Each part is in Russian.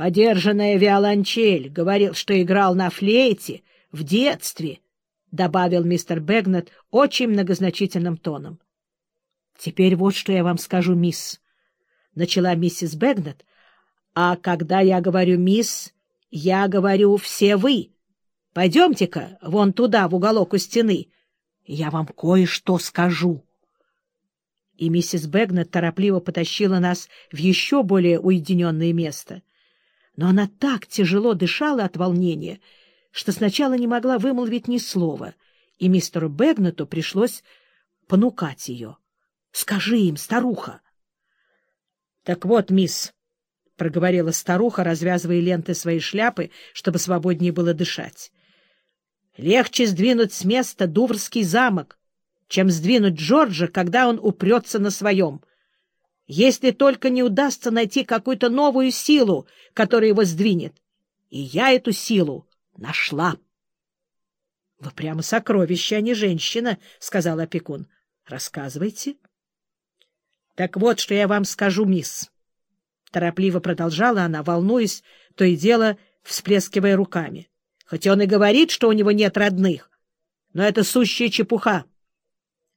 Подержанная виолончель, говорил, что играл на флейте в детстве, — добавил мистер Бэгнет очень многозначительным тоном. — Теперь вот что я вам скажу, мисс, — начала миссис Бэгнет, — а когда я говорю «мисс», я говорю «все вы». Пойдемте-ка вон туда, в уголок у стены. Я вам кое-что скажу. И миссис Бэгнет торопливо потащила нас в еще более уединенное место. Но она так тяжело дышала от волнения, что сначала не могла вымолвить ни слова, и мистеру Бэгнету пришлось понукать ее. — Скажи им, старуха! — Так вот, мисс, — проговорила старуха, развязывая ленты своей шляпы, чтобы свободнее было дышать. Легче сдвинуть с места Дуврский замок, чем сдвинуть Джорджа, когда он упрется на своем. Если только не удастся найти какую-то новую силу, которая его сдвинет. И я эту силу нашла. — Вы прямо сокровище, а не женщина, — сказал опекун. — Рассказывайте. — Так вот, что я вам скажу, мисс. Торопливо продолжала она, волнуясь, то и дело всплескивая руками. Хоть он и говорит, что у него нет родных, но это сущая чепуха.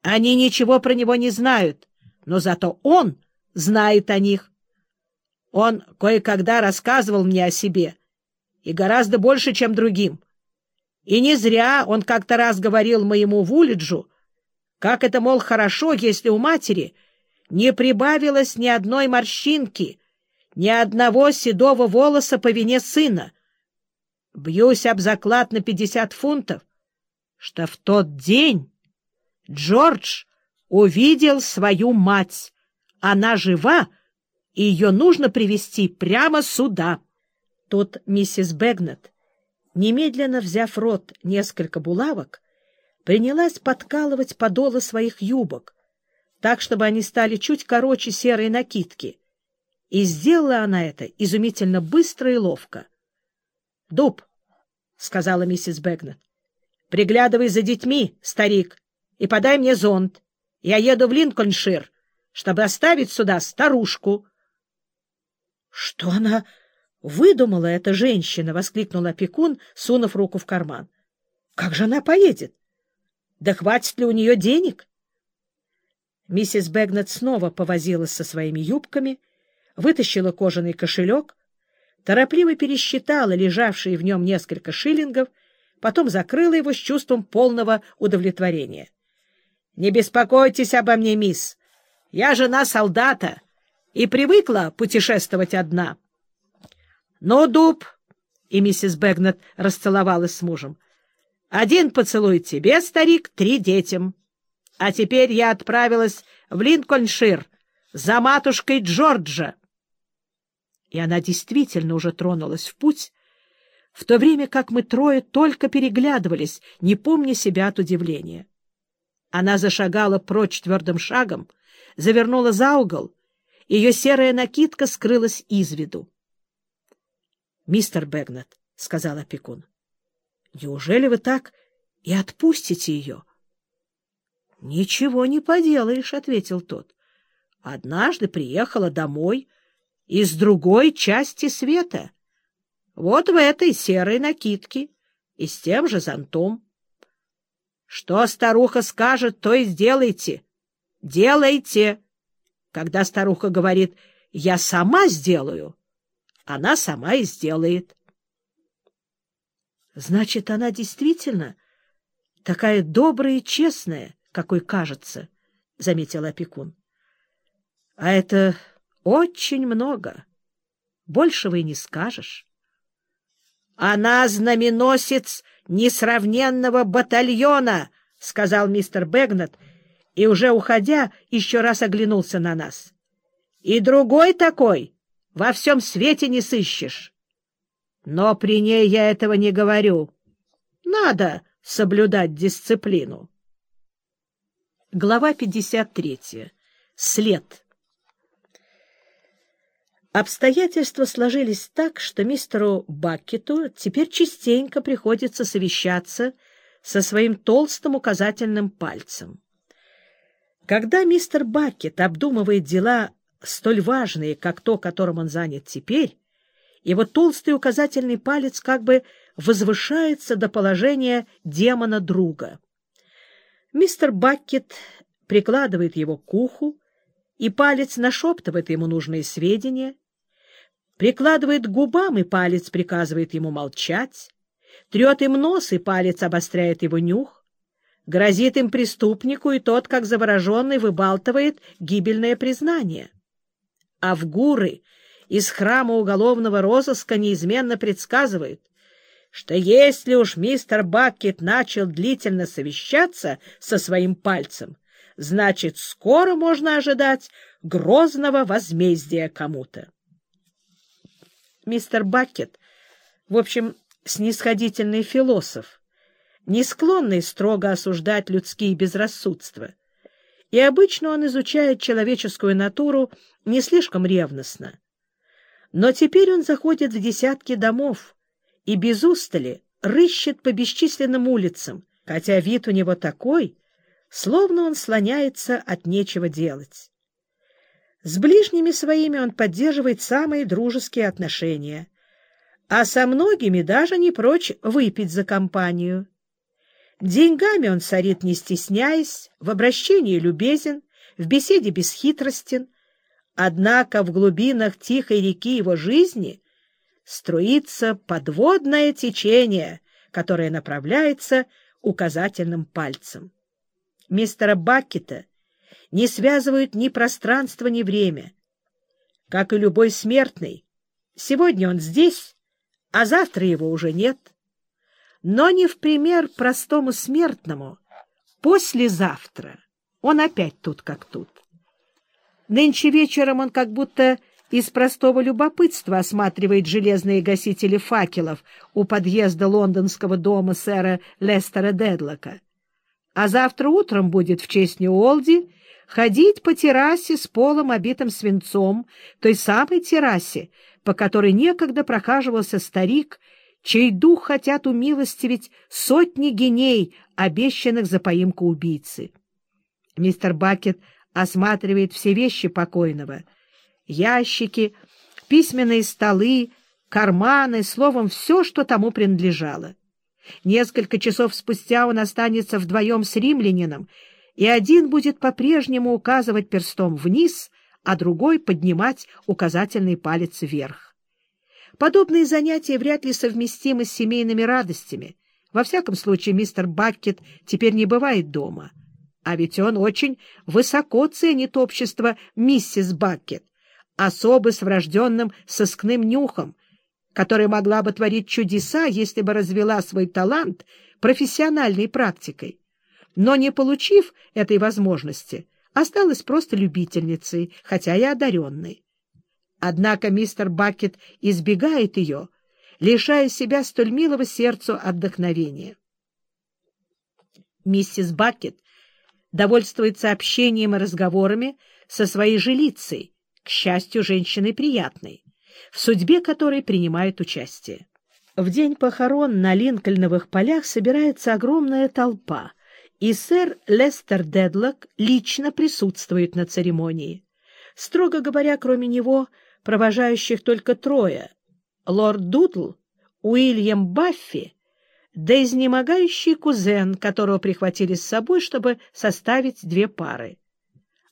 Они ничего про него не знают, но зато он знает о них. Он кое-когда рассказывал мне о себе, и гораздо больше, чем другим. И не зря он как-то раз говорил моему Вулиджу, как это, мол, хорошо, если у матери не прибавилось ни одной морщинки, ни одного седого волоса по вине сына — Бьюсь об заклад на пятьдесят фунтов, что в тот день Джордж увидел свою мать. Она жива, и ее нужно привести прямо сюда. Тут миссис Бэгнет, немедленно взяв рот несколько булавок, принялась подкалывать подолы своих юбок, так, чтобы они стали чуть короче серой накидки. И сделала она это изумительно быстро и ловко. — Дуб, — сказала миссис Бэгнет, — приглядывай за детьми, старик, и подай мне зонт. Я еду в Линкольншир, чтобы оставить сюда старушку. — Что она выдумала, эта женщина? — воскликнул опекун, сунув руку в карман. — Как же она поедет? Да хватит ли у нее денег? Миссис Бэгнет снова повозилась со своими юбками, вытащила кожаный кошелек — торопливо пересчитала лежавшие в нем несколько шиллингов, потом закрыла его с чувством полного удовлетворения. — Не беспокойтесь обо мне, мисс. Я жена солдата и привыкла путешествовать одна. — Ну, Дуб, — и миссис Бэгнет расцеловалась с мужем, — один поцелуй тебе, старик, три детям. А теперь я отправилась в Линкольншир за матушкой Джорджа и она действительно уже тронулась в путь, в то время как мы трое только переглядывались, не помня себя от удивления. Она зашагала прочь твердым шагом, завернула за угол, ее серая накидка скрылась из виду. — Мистер Бэгнет, — сказал опекун, — неужели вы так и отпустите ее? — Ничего не поделаешь, — ответил тот. — Однажды приехала домой — из другой части света. Вот в этой серой накидке и с тем же зонтом. Что старуха скажет, то и сделайте. Делайте. Когда старуха говорит «я сама сделаю», она сама и сделает. Значит, она действительно такая добрая и честная, какой кажется, — заметил опекун. А это очень много. Большего и не скажешь. — Она знаменосец несравненного батальона, — сказал мистер Бэгнет, и, уже уходя, еще раз оглянулся на нас. — И другой такой во всем свете не сыщешь. Но при ней я этого не говорю. Надо соблюдать дисциплину. Глава 53. След. Обстоятельства сложились так, что мистеру Баккету теперь частенько приходится совещаться со своим толстым указательным пальцем. Когда мистер Баккет обдумывает дела столь важные, как то, которым он занят теперь, Его толстый указательный палец как бы возвышается до положения демона-друга. Мистер Баккет прикладывает его к уху, и палец нашептывает ему нужные сведения, прикладывает к губам, и палец приказывает ему молчать, трет им нос, и палец обостряет его нюх, грозит им преступнику, и тот, как завороженный, выбалтывает гибельное признание. А в гуры из храма уголовного розыска неизменно предсказывают, что если уж мистер Баккет начал длительно совещаться со своим пальцем, значит, скоро можно ожидать грозного возмездия кому-то. Мистер Баккет, в общем, снисходительный философ, не склонный строго осуждать людские безрассудства, и обычно он изучает человеческую натуру не слишком ревностно. Но теперь он заходит в десятки домов и без устали рыщет по бесчисленным улицам, хотя вид у него такой, словно он слоняется от нечего делать. С ближними своими он поддерживает самые дружеские отношения, а со многими даже не прочь выпить за компанию. Деньгами он сорит, не стесняясь, в обращении любезен, в беседе бесхитростен, однако в глубинах тихой реки его жизни струится подводное течение, которое направляется указательным пальцем. Мистера Баккета не связывают ни пространство, ни время. Как и любой смертный, сегодня он здесь, а завтра его уже нет — но не в пример простому смертному. Послезавтра он опять тут как тут. Нынче вечером он как будто из простого любопытства осматривает железные гасители факелов у подъезда лондонского дома сэра Лестера Дедлока. А завтра утром будет в честь Ньюолди ходить по террасе с полом, обитым свинцом, той самой террасе, по которой некогда прохаживался старик чей дух хотят умилостивить сотни геней, обещанных за поимку убийцы. Мистер Бакет осматривает все вещи покойного. Ящики, письменные столы, карманы, словом, все, что тому принадлежало. Несколько часов спустя он останется вдвоем с римлянином, и один будет по-прежнему указывать перстом вниз, а другой поднимать указательный палец вверх. Подобные занятия вряд ли совместимы с семейными радостями. Во всяком случае, мистер Баккет теперь не бывает дома. А ведь он очень высоко ценит общество миссис Баккет, особо с врожденным сыскным нюхом, которая могла бы творить чудеса, если бы развела свой талант профессиональной практикой. Но не получив этой возможности, осталась просто любительницей, хотя и одаренной. Однако мистер Бакет избегает ее, лишая себя столь милого сердцу отдохновения. Миссис Бакет довольствуется общением и разговорами со своей жилицей, к счастью, женщиной приятной, в судьбе которой принимает участие. В день похорон на Линкольновых полях собирается огромная толпа, и сэр Лестер Дедлок лично присутствует на церемонии. Строго говоря, кроме него — провожающих только трое — лорд Дудл, Уильям Баффи, да изнемогающий кузен, которого прихватили с собой, чтобы составить две пары.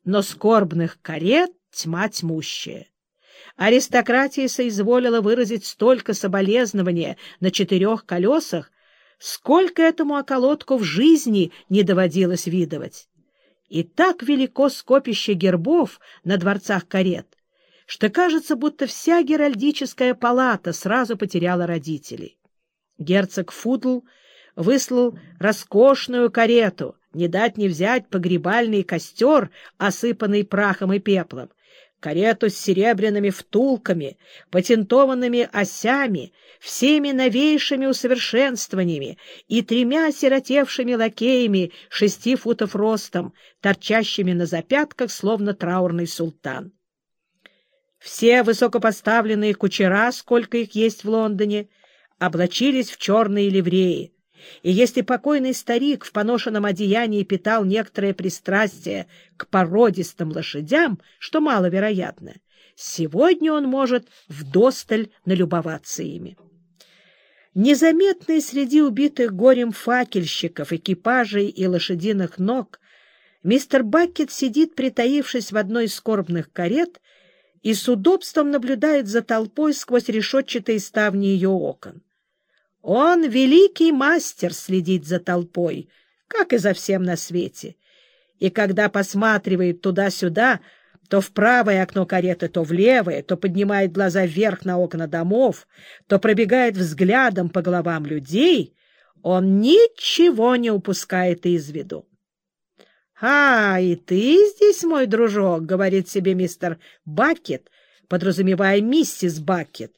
Но скорбных карет тьма тьмущая. Аристократия соизволила выразить столько соболезнования на четырех колесах, сколько этому околотку в жизни не доводилось видывать. И так велико скопище гербов на дворцах карет, что кажется, будто вся геральдическая палата сразу потеряла родителей. Герцог Фудл выслал роскошную карету, не дать не взять погребальный костер, осыпанный прахом и пеплом, карету с серебряными втулками, патентованными осями, всеми новейшими усовершенствованиями и тремя сиротевшими лакеями шести футов ростом, торчащими на запятках, словно траурный султан. Все высокопоставленные кучера, сколько их есть в Лондоне, облачились в черные ливреи. И если покойный старик в поношенном одеянии питал некоторое пристрастие к породистым лошадям, что маловероятно, Сегодня он может вдосталь налюбоваться ими. Незаметный среди убитых горем факельщиков, экипажей и лошадиных ног, мистер Бакет сидит, притаившись в одной из скорбных карет, и с удобством наблюдает за толпой сквозь решетчатые ставни ее окон. Он великий мастер следить за толпой, как и за всем на свете. И когда посматривает туда-сюда, то в правое окно кареты, то в левое, то поднимает глаза вверх на окна домов, то пробегает взглядом по головам людей, он ничего не упускает из виду. — А, и ты здесь, мой дружок, — говорит себе мистер Бакет, подразумевая миссис Бакет,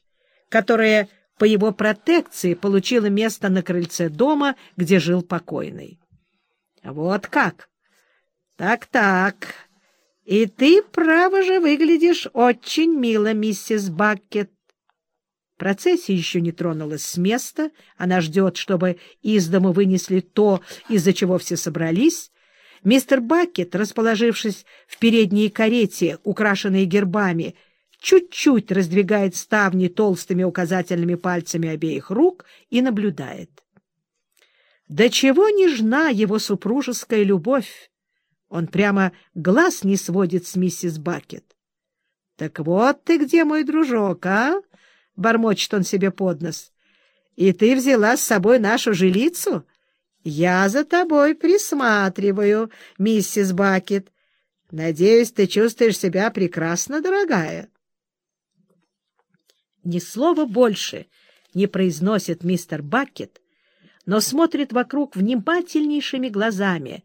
которая по его протекции получила место на крыльце дома, где жил покойный. — Вот как? Так-так. И ты, право же, выглядишь очень мило, миссис Бакет. Процессия еще не тронулась с места. Она ждет, чтобы из дома вынесли то, из-за чего все собрались. Мистер Бакет, расположившись в передней карете, украшенной гербами, чуть-чуть раздвигает ставни толстыми указательными пальцами обеих рук и наблюдает. До чего нежна его супружеская любовь! Он прямо глаз не сводит с миссис Бакет. — Так вот ты где, мой дружок, а? — бормочет он себе под нос. — И ты взяла с собой нашу жилицу? Я за тобой присматриваю, миссис Бакет. Надеюсь, ты чувствуешь себя прекрасно, дорогая. Ни слова больше не произносит мистер Бакет, но смотрит вокруг внимательнейшими глазами,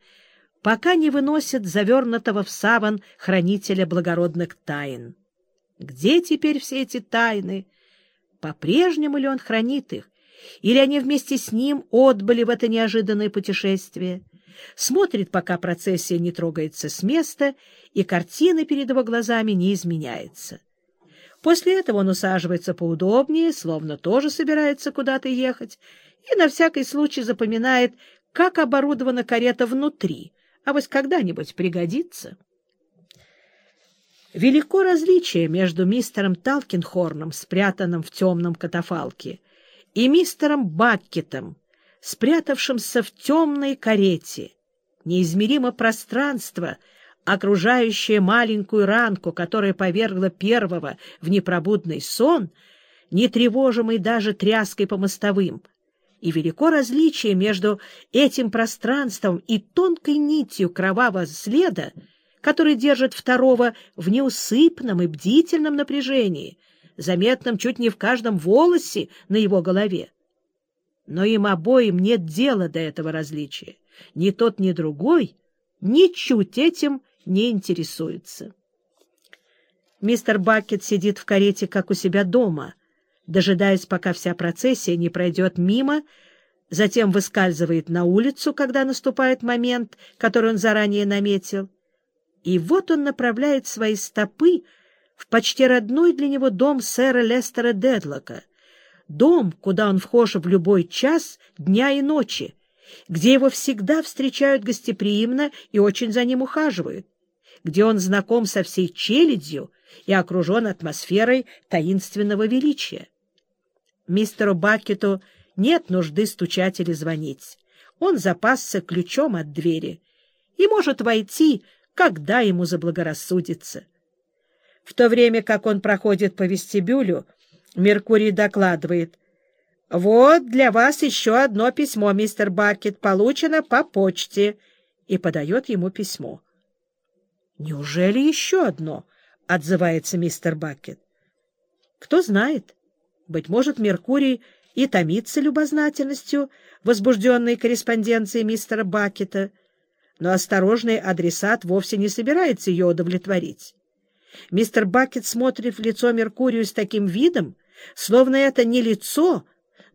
пока не выносит завернутого в саван хранителя благородных тайн. Где теперь все эти тайны? По-прежнему ли он хранит их? Или они вместе с ним отбыли в это неожиданное путешествие? Смотрит, пока процессия не трогается с места, и картина перед его глазами не изменяется. После этого он усаживается поудобнее, словно тоже собирается куда-то ехать, и на всякий случай запоминает, как оборудована карета внутри, а вот когда-нибудь пригодится. Велико различие между мистером Талкинхорном, спрятанным в темном катафалке, и мистером Баккетом, спрятавшимся в темной карете. Неизмеримо пространство — окружающая маленькую ранку, которая повергла первого в непробудный сон, не тревожимый даже тряской по мостовым, и велико различие между этим пространством и тонкой нитью кровавого следа, который держит второго в неусыпном и бдительном напряжении, заметном чуть не в каждом волосе на его голове. Но им обоим нет дела до этого различия. Ни тот, ни другой ничуть этим не интересуются. Мистер Бакет сидит в карете, как у себя дома, дожидаясь, пока вся процессия не пройдет мимо, затем выскальзывает на улицу, когда наступает момент, который он заранее наметил. И вот он направляет свои стопы в почти родной для него дом сэра Лестера Дедлока, дом, куда он вхож в любой час дня и ночи, где его всегда встречают гостеприимно и очень за ним ухаживают, где он знаком со всей челядью и окружен атмосферой таинственного величия. Мистеру Бакету нет нужды стучать или звонить. Он запасся ключом от двери и может войти, когда ему заблагорассудится. В то время как он проходит по вестибюлю, Меркурий докладывает — «Вот для вас еще одно письмо, мистер Бакет, получено по почте», и подает ему письмо. «Неужели еще одно?» — отзывается мистер Бакет. «Кто знает, быть может, Меркурий и томится любознательностью возбужденной корреспонденции мистера Бакета, но осторожный адресат вовсе не собирается ее удовлетворить. Мистер Бакет смотрит в лицо Меркурию с таким видом, словно это не лицо,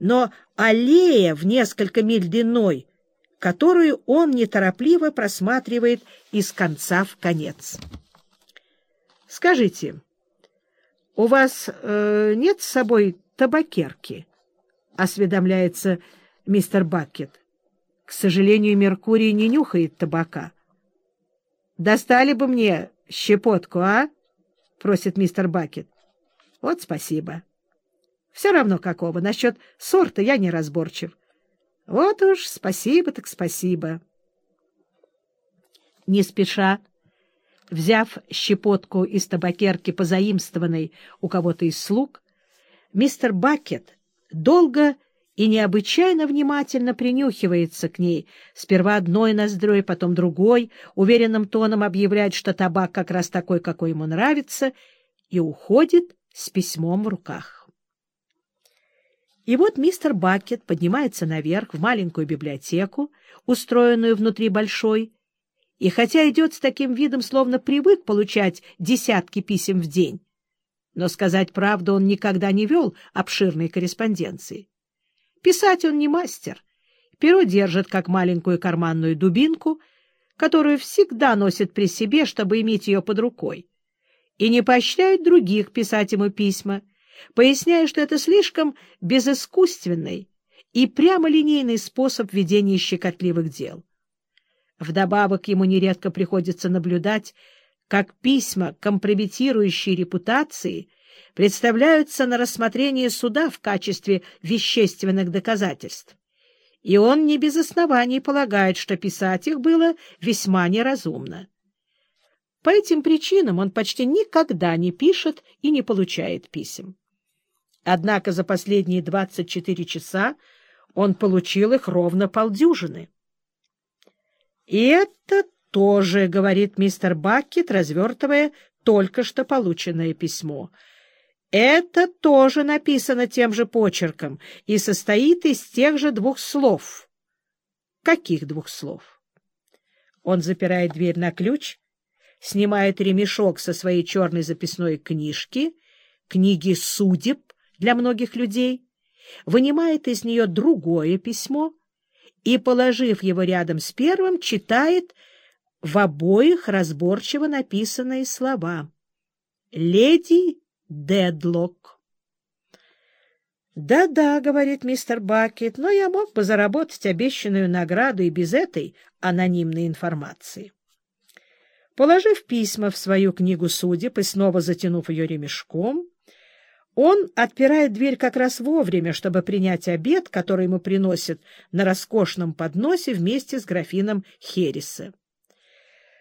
но аллея в несколько миль длиной, которую он неторопливо просматривает из конца в конец. «Скажите, у вас э, нет с собой табакерки?» — осведомляется мистер Бакет. «К сожалению, Меркурий не нюхает табака. Достали бы мне щепотку, а?» — просит мистер Бакет. — Вот спасибо. Все равно какого. Насчет сорта я не разборчив. Вот уж спасибо так спасибо. Не спеша, взяв щепотку из табакерки, позаимствованной у кого-то из слуг, мистер Бакет долго и необычайно внимательно принюхивается к ней, сперва одной ноздрой, потом другой, уверенным тоном объявляет, что табак как раз такой, какой ему нравится, и уходит с письмом в руках. И вот мистер Бакет поднимается наверх в маленькую библиотеку, устроенную внутри большой, и хотя идет с таким видом, словно привык получать десятки писем в день, но, сказать правду, он никогда не вел обширной корреспонденции. Писать он не мастер. Перо держит, как маленькую карманную дубинку, которую всегда носит при себе, чтобы иметь ее под рукой, и не поощряет других писать ему письма, поясняя, что это слишком безыскусственный и прямолинейный способ ведения щекотливых дел. Вдобавок ему нередко приходится наблюдать, как письма, компрометирующие репутации, представляются на рассмотрение суда в качестве вещественных доказательств. И он не без оснований полагает, что писать их было весьма неразумно. По этим причинам он почти никогда не пишет и не получает писем. Однако за последние 24 часа он получил их ровно полдюжины. «И это тоже», — говорит мистер Баккет, развертывая только что полученное письмо. «Это тоже написано тем же почерком и состоит из тех же двух слов». «Каких двух слов?» Он запирает дверь на ключ, снимает ремешок со своей черной записной книжки, книги судеб, для многих людей, вынимает из нее другое письмо и, положив его рядом с первым, читает в обоих разборчиво написанные слова. «Леди Дедлок». «Да-да», — говорит мистер Бакет, — «но я мог бы заработать обещанную награду и без этой анонимной информации». Положив письма в свою книгу судеб и снова затянув ее ремешком, он отпирает дверь как раз вовремя, чтобы принять обед, который ему приносят на роскошном подносе вместе с графином Хереса.